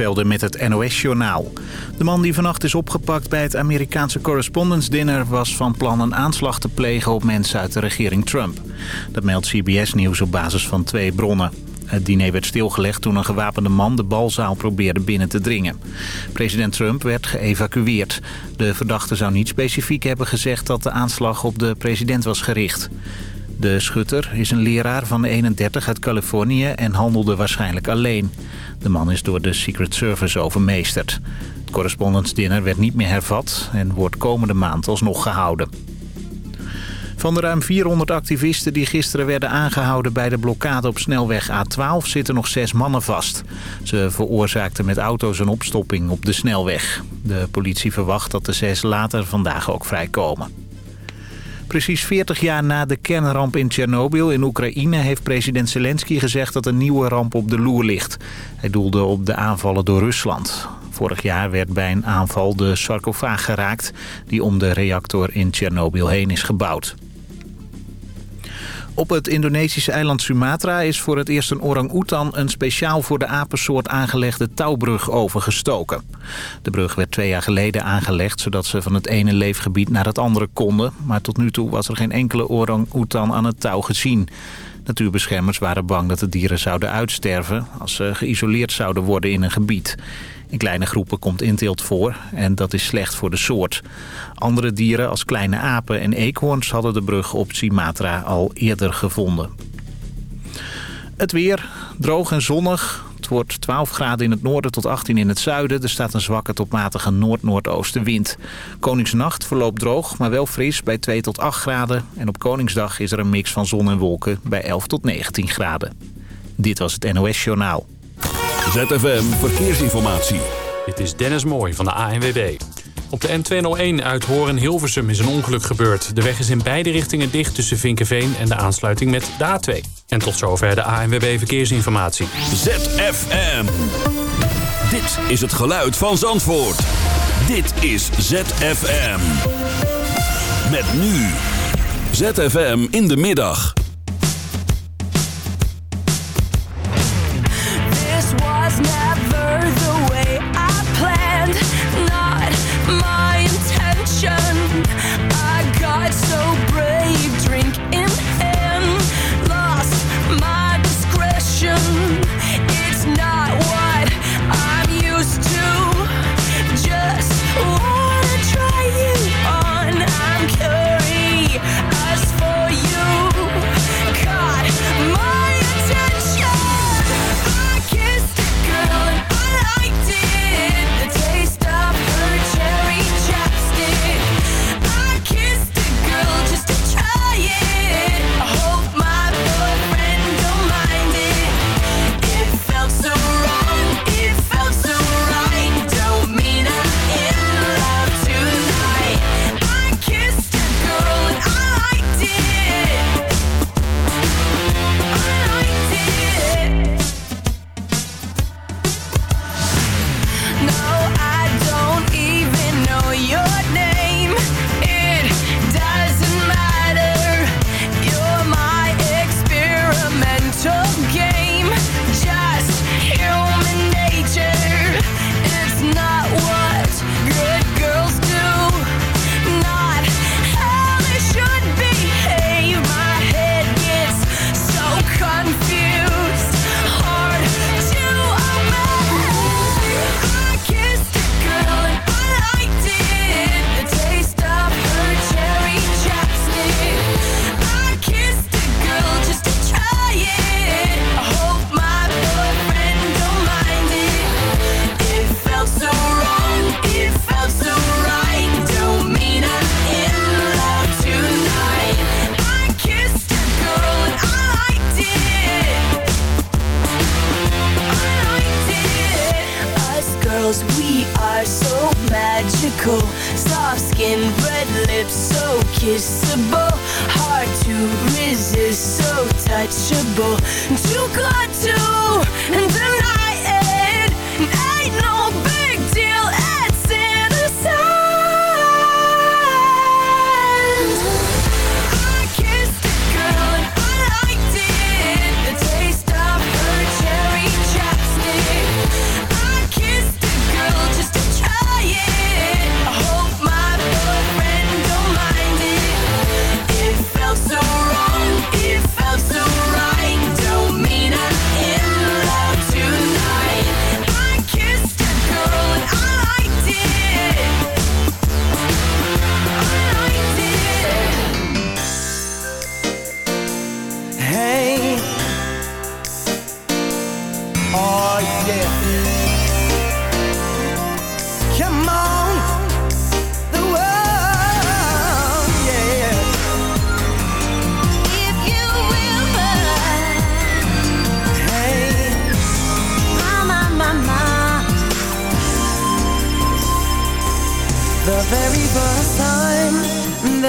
Velden met het NOS-journaal. De man die vannacht is opgepakt bij het Amerikaanse Correspondence Dinner... was van plan een aanslag te plegen op mensen uit de regering Trump. Dat meldt CBS Nieuws op basis van twee bronnen. Het diner werd stilgelegd toen een gewapende man de balzaal probeerde binnen te dringen. President Trump werd geëvacueerd. De verdachte zou niet specifiek hebben gezegd dat de aanslag op de president was gericht. De schutter is een leraar van 31 uit Californië en handelde waarschijnlijk alleen. De man is door de Secret Service overmeesterd. Het correspondence dinner werd niet meer hervat en wordt komende maand alsnog gehouden. Van de ruim 400 activisten die gisteren werden aangehouden bij de blokkade op snelweg A12 zitten nog zes mannen vast. Ze veroorzaakten met auto's een opstopping op de snelweg. De politie verwacht dat de zes later vandaag ook vrijkomen. Precies 40 jaar na de kernramp in Tsjernobyl in Oekraïne... heeft president Zelensky gezegd dat een nieuwe ramp op de loer ligt. Hij doelde op de aanvallen door Rusland. Vorig jaar werd bij een aanval de sarcofaag geraakt... die om de reactor in Tsjernobyl heen is gebouwd. Op het Indonesische eiland Sumatra is voor het eerst een orang-oetan... een speciaal voor de apensoort aangelegde touwbrug overgestoken. De brug werd twee jaar geleden aangelegd... zodat ze van het ene leefgebied naar het andere konden. Maar tot nu toe was er geen enkele orang-oetan aan het touw gezien. Natuurbeschermers waren bang dat de dieren zouden uitsterven... als ze geïsoleerd zouden worden in een gebied. In kleine groepen komt inteelt voor en dat is slecht voor de soort. Andere dieren als kleine apen en eekhoorns hadden de brug op Sumatra al eerder gevonden. Het weer, droog en zonnig. Het wordt 12 graden in het noorden tot 18 in het zuiden. Er staat een zwakke tot matige noord-noordoostenwind. Koningsnacht verloopt droog, maar wel fris bij 2 tot 8 graden. En op Koningsdag is er een mix van zon en wolken bij 11 tot 19 graden. Dit was het NOS Journaal. ZFM Verkeersinformatie. Dit is Dennis Mooij van de ANWB. Op de N201 uit Horen-Hilversum is een ongeluk gebeurd. De weg is in beide richtingen dicht tussen Vinkenveen en de aansluiting met de A2. En tot zover de ANWB Verkeersinformatie. ZFM. Dit is het geluid van Zandvoort. Dit is ZFM. Met nu. ZFM in de middag.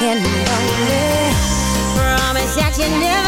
and lonely. Promise that you never.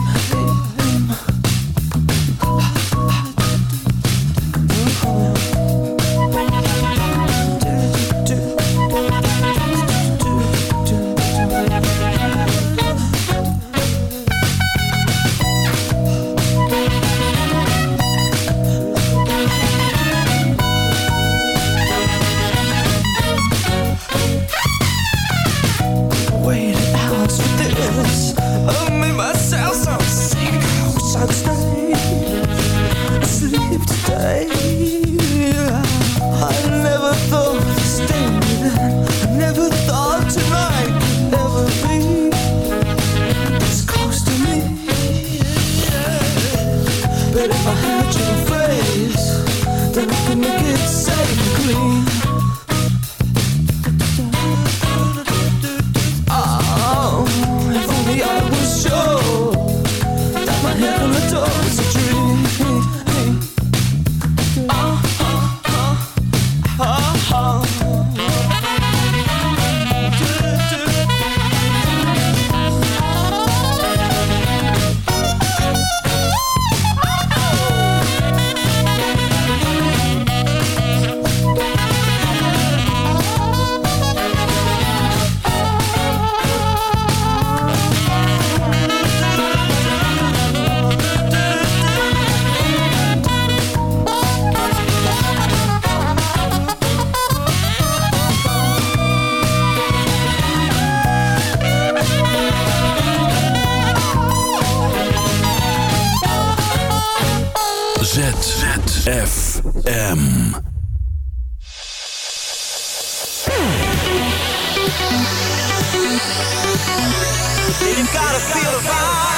Oh, oh. You gotta feel the vibe.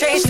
Here.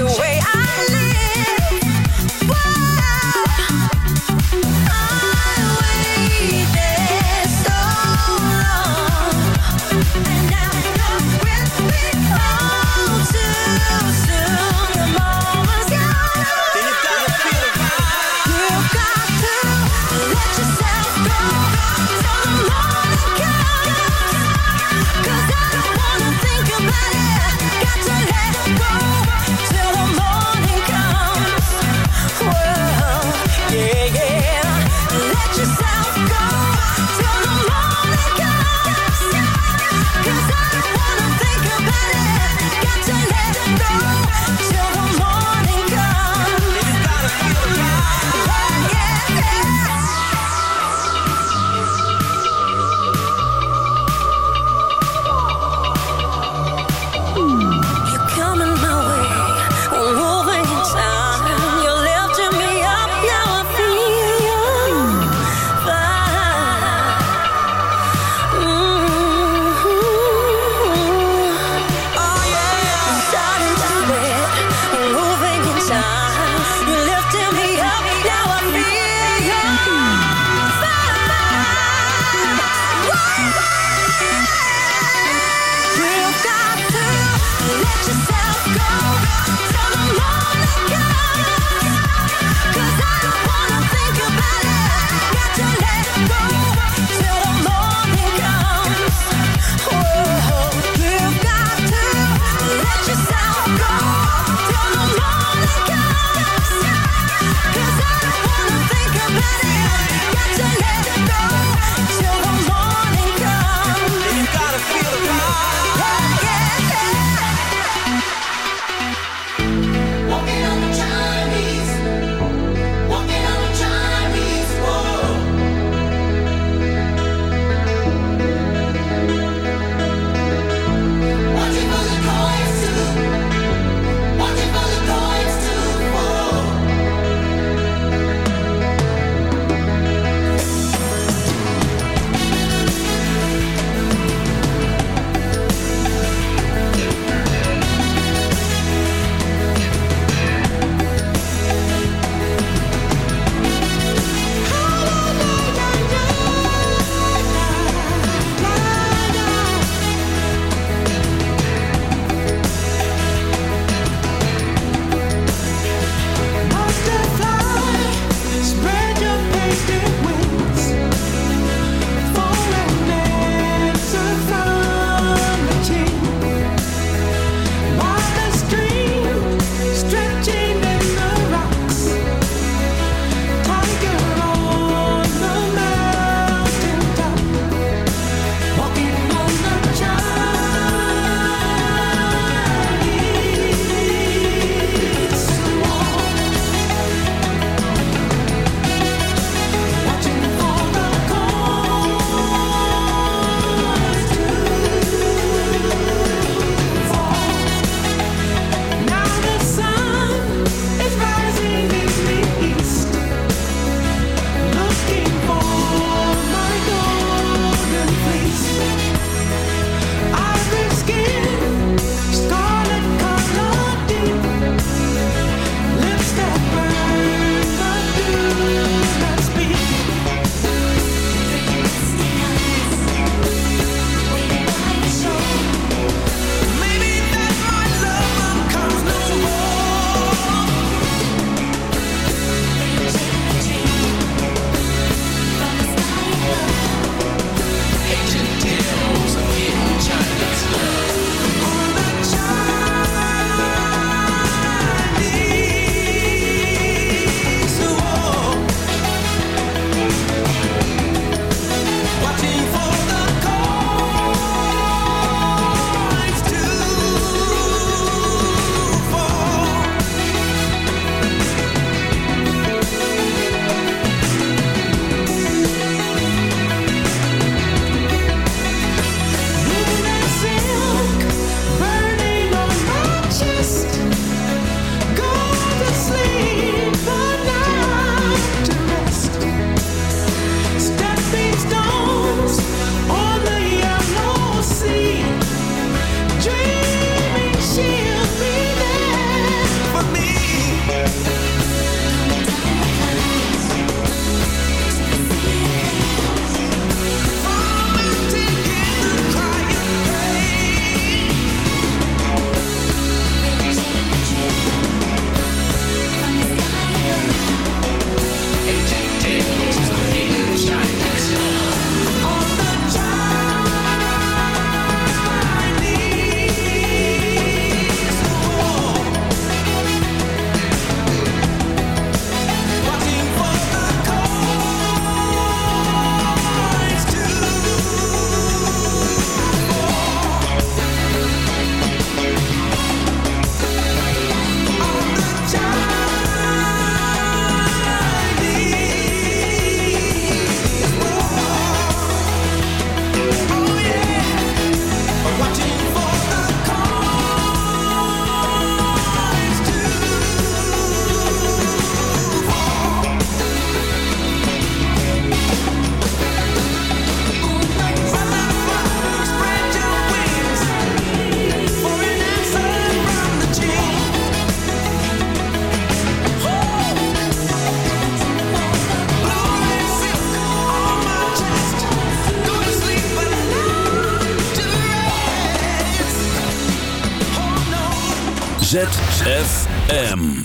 ZFM.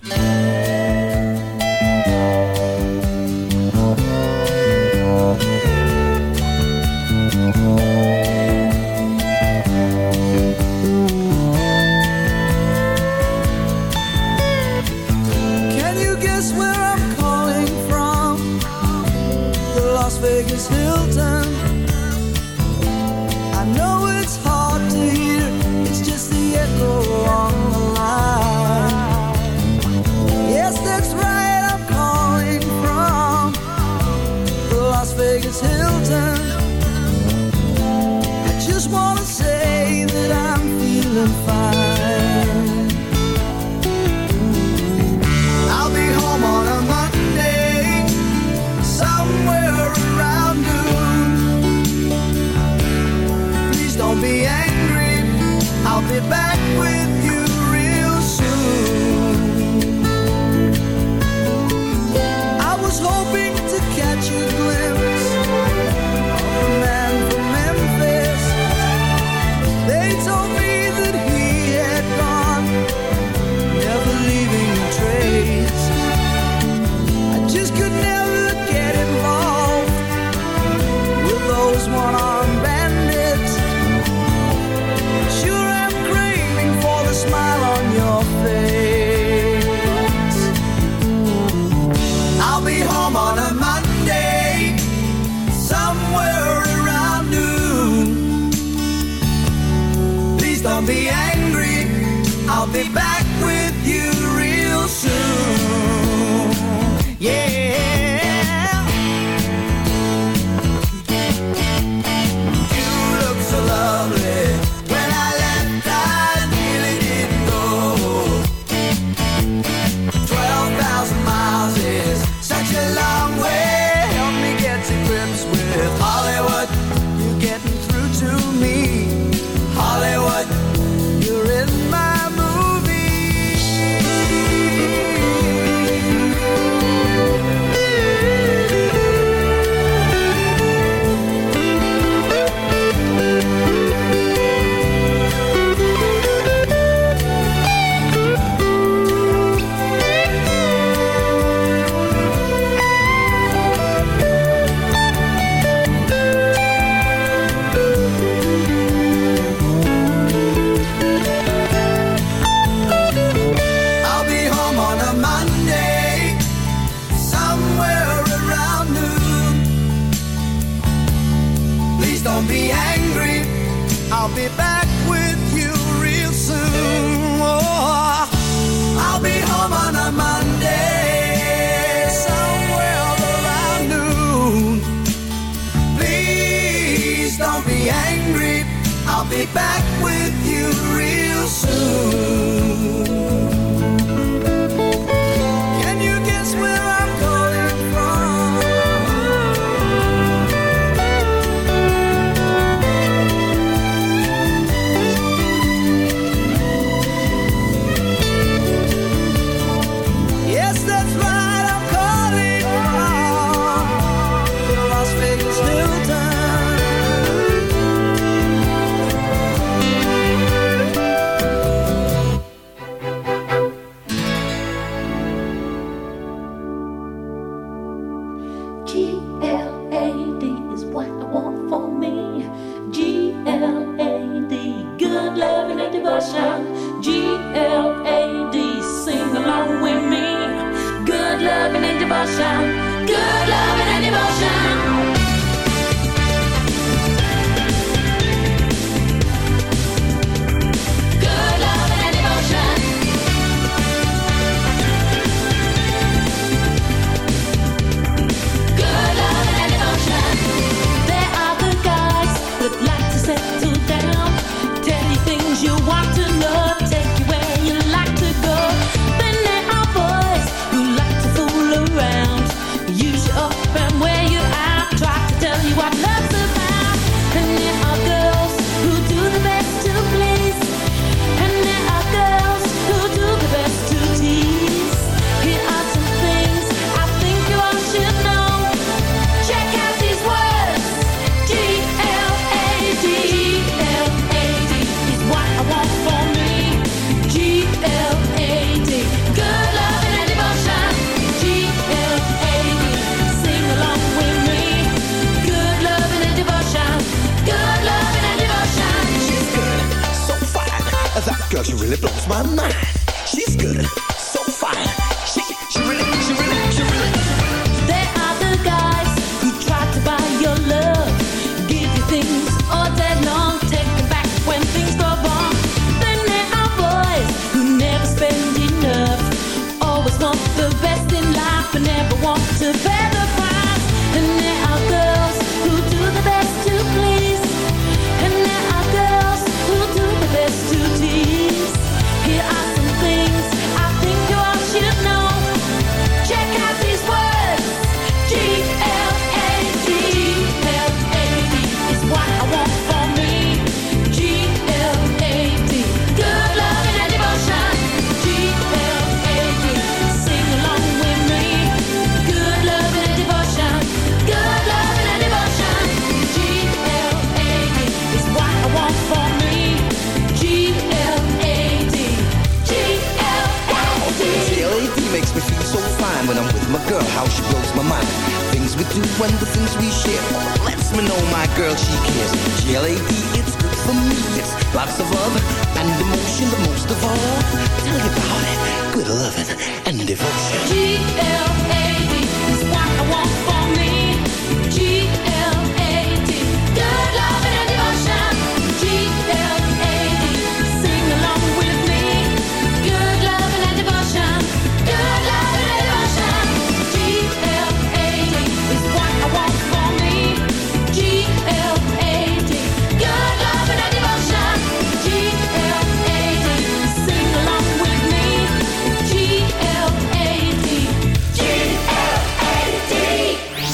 Be angry. I'll be back how she blows my mind. Things we do and the things we share. Lets me know my girl, she cares. G-L-A-D, it's good for me. It's lots of love and emotion, but most of all, tell you about it. Good loving and devotion. G-L-A-D is what I want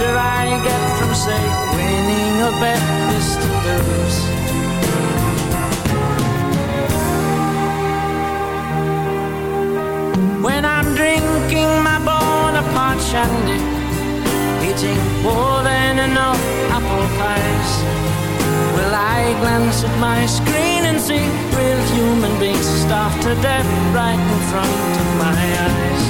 pleasure I get from, say, winning a bet is to lose. When I'm drinking my Bonaparte shandy, eating more than enough apple pies, will I glance at my screen and see real human beings starved to death right in front of my eyes?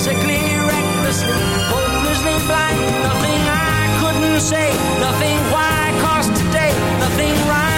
physically, recklessly, hopelessly blind, nothing I couldn't say, nothing why, cause today, nothing rhyme.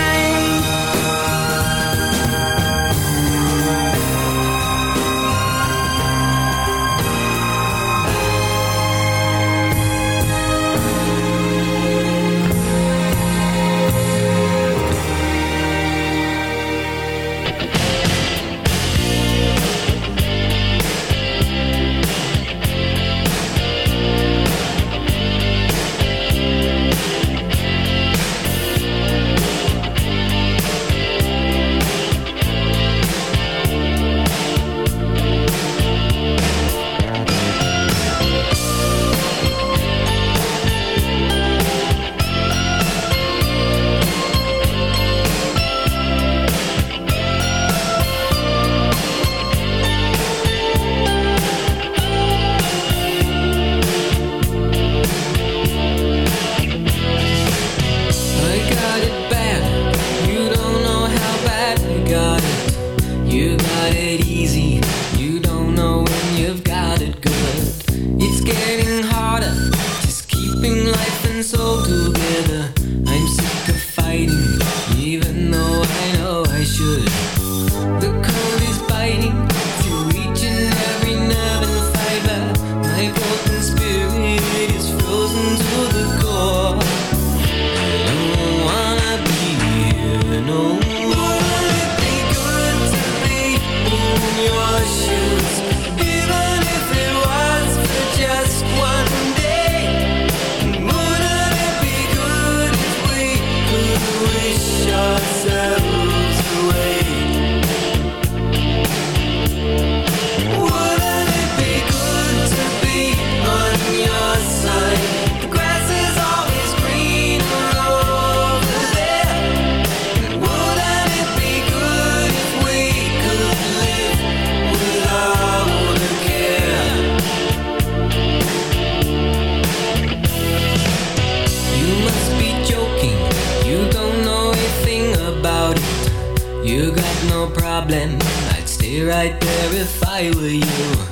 Were you.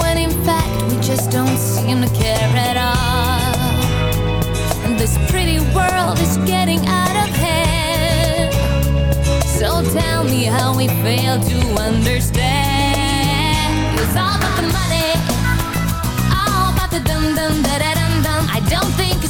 When in fact we just don't seem to care at all. And this pretty world is getting out of hand. So tell me how we fail to understand. It's all about the money All about the dum-dum, da-da-dum-dum. I don't think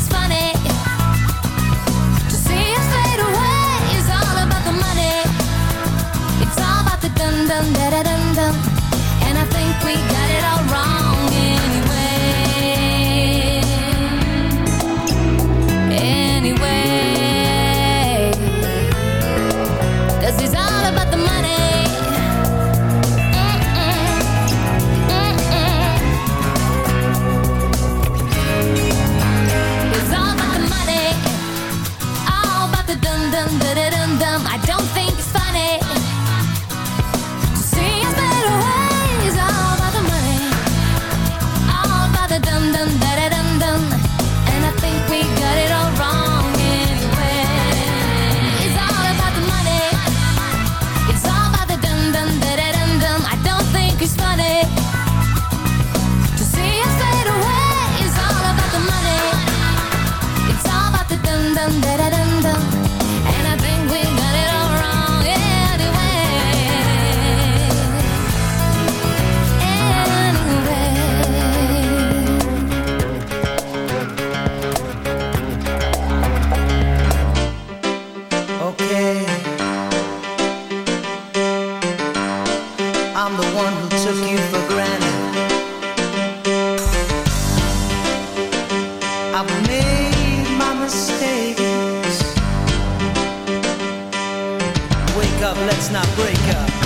not break up.